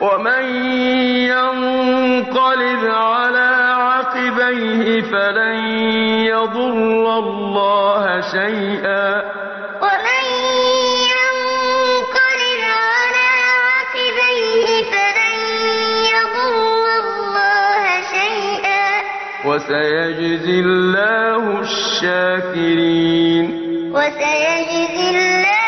ومن ينقلب على عقبيه فلن يضر الله شيئا. ومن ينقلب على عقبيه فلن يضر الله شيئا. وسيجزي الله الشاكرين. وسيجزي الله